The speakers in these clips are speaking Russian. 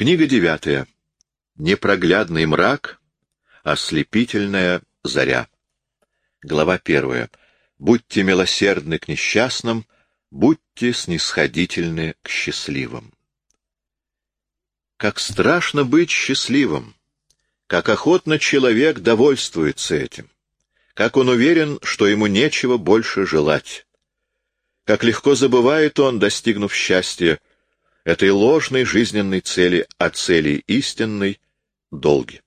Книга девятая. Непроглядный мрак, ослепительная заря. Глава первая. Будьте милосердны к несчастным, будьте снисходительны к счастливым. Как страшно быть счастливым! Как охотно человек довольствуется этим! Как он уверен, что ему нечего больше желать! Как легко забывает он, достигнув счастья, этой ложной жизненной цели, а цели истинной — долги.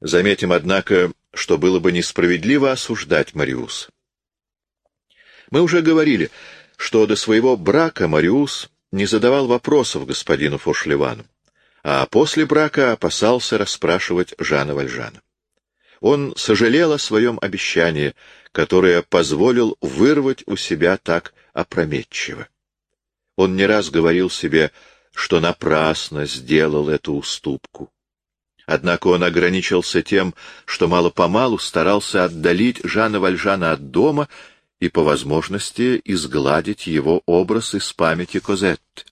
Заметим, однако, что было бы несправедливо осуждать Мариус. Мы уже говорили, что до своего брака Мариус не задавал вопросов господину Фошлевану, а после брака опасался расспрашивать Жана Вальжана. Он сожалел о своем обещании, которое позволил вырвать у себя так опрометчиво. Он не раз говорил себе, что напрасно сделал эту уступку. Однако он ограничился тем, что мало-помалу старался отдалить Жана Вальжана от дома и, по возможности, изгладить его образ из памяти Козетты.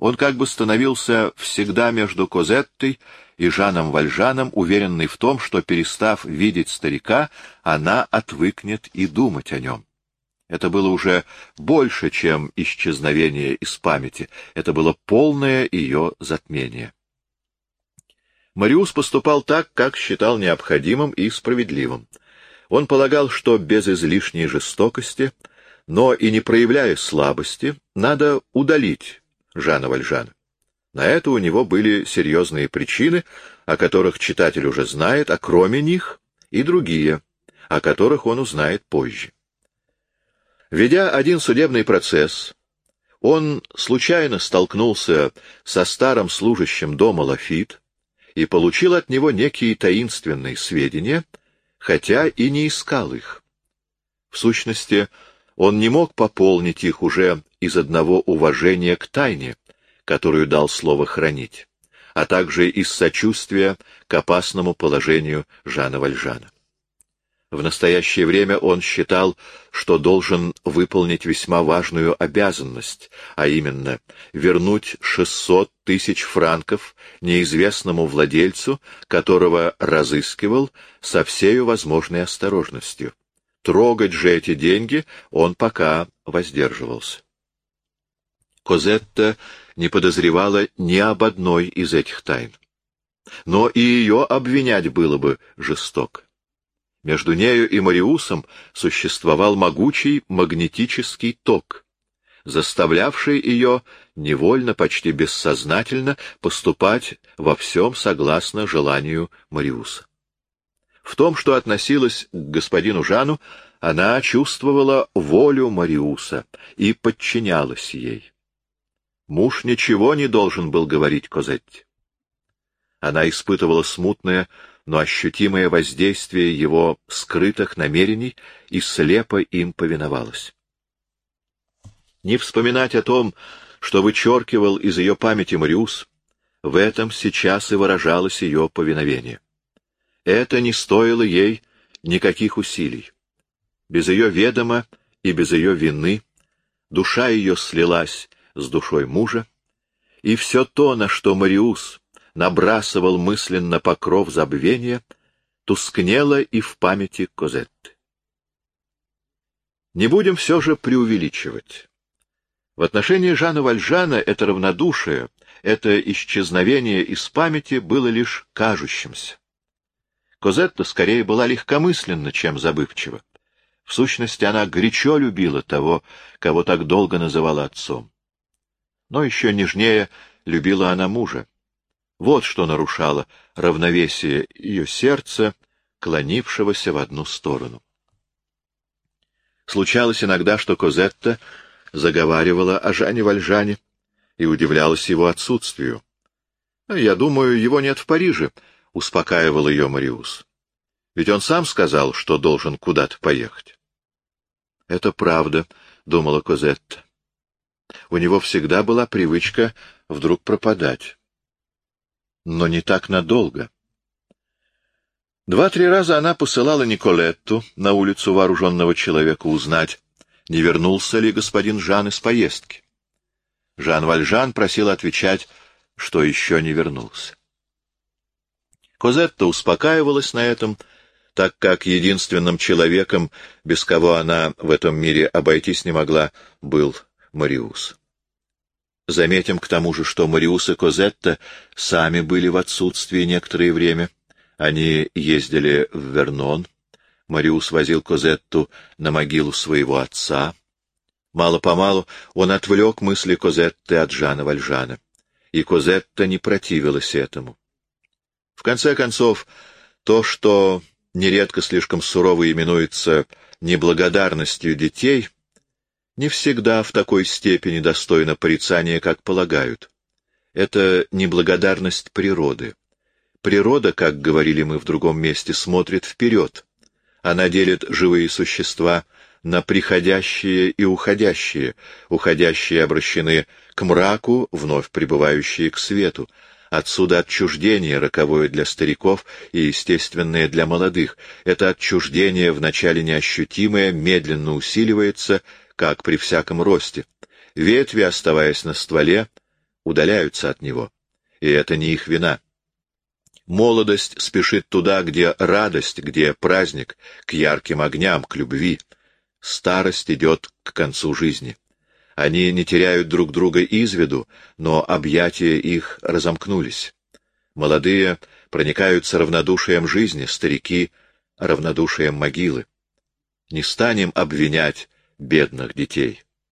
Он как бы становился всегда между Козеттой и Жаном Вальжаном, уверенный в том, что, перестав видеть старика, она отвыкнет и думать о нем. Это было уже больше, чем исчезновение из памяти, это было полное ее затмение. Мариус поступал так, как считал необходимым и справедливым. Он полагал, что без излишней жестокости, но и не проявляя слабости, надо удалить Жана Вальжана. На это у него были серьезные причины, о которых читатель уже знает, а кроме них и другие, о которых он узнает позже. Ведя один судебный процесс, он случайно столкнулся со старым служащим дома Лафит и получил от него некие таинственные сведения — хотя и не искал их. В сущности, он не мог пополнить их уже из одного уважения к тайне, которую дал слово хранить, а также из сочувствия к опасному положению Жана Вальжана. В настоящее время он считал, что должен выполнить весьма важную обязанность, а именно вернуть 600 тысяч франков неизвестному владельцу, которого разыскивал со всею возможной осторожностью. Трогать же эти деньги он пока воздерживался. Козетта не подозревала ни об одной из этих тайн. Но и ее обвинять было бы жестоко. Между нею и Мариусом существовал могучий магнетический ток, заставлявший ее невольно, почти бессознательно поступать во всем согласно желанию Мариуса. В том, что относилось к господину Жану, она чувствовала волю Мариуса и подчинялась ей. Муж ничего не должен был говорить Козетте. Она испытывала смутное, но ощутимое воздействие его скрытых намерений и слепо им повиновалась. Не вспоминать о том, что вычеркивал из ее памяти Мариус, в этом сейчас и выражалось ее повиновение. Это не стоило ей никаких усилий. Без ее ведома и без ее вины душа ее слилась с душой мужа, и все то, на что Мариус набрасывал мысленно покров забвения, тускнело и в памяти Козетты. Не будем все же преувеличивать. В отношении Жана Вальжана это равнодушие, это исчезновение из памяти было лишь кажущимся. Козетта скорее была легкомысленна, чем забывчива. В сущности, она горячо любила того, кого так долго называла отцом. Но еще нежнее любила она мужа. Вот что нарушало равновесие ее сердца, клонившегося в одну сторону. Случалось иногда, что Козетта заговаривала о Жане Вальжане и удивлялась его отсутствию. «Я думаю, его нет в Париже», — успокаивал ее Мариус. «Ведь он сам сказал, что должен куда-то поехать». «Это правда», — думала Козетта. У него всегда была привычка вдруг пропадать но не так надолго. Два-три раза она посылала Николетту на улицу вооруженного человека узнать, не вернулся ли господин Жан из поездки. Жан Вальжан просил отвечать, что еще не вернулся. Козетта успокаивалась на этом, так как единственным человеком, без кого она в этом мире обойтись не могла, был Мариус. Заметим к тому же, что Мариус и Козетта сами были в отсутствии некоторое время. Они ездили в Вернон. Мариус возил Козетту на могилу своего отца. Мало-помалу он отвлек мысли Козетты от Жана Вальжана. И Козетта не противилась этому. В конце концов, то, что нередко слишком сурово именуется неблагодарностью детей, не всегда в такой степени достойно порицания, как полагают. Это неблагодарность природы. Природа, как говорили мы в другом месте, смотрит вперед. Она делит живые существа на приходящие и уходящие. Уходящие обращены к мраку, вновь пребывающие к свету. Отсюда отчуждение, роковое для стариков и естественное для молодых. Это отчуждение, вначале неощутимое, медленно усиливается, как при всяком росте. Ветви, оставаясь на стволе, удаляются от него. И это не их вина. Молодость спешит туда, где радость, где праздник, к ярким огням, к любви. Старость идет к концу жизни. Они не теряют друг друга из виду, но объятия их разомкнулись. Молодые проникаются равнодушием жизни, старики — равнодушием могилы. Не станем обвинять бедных детей.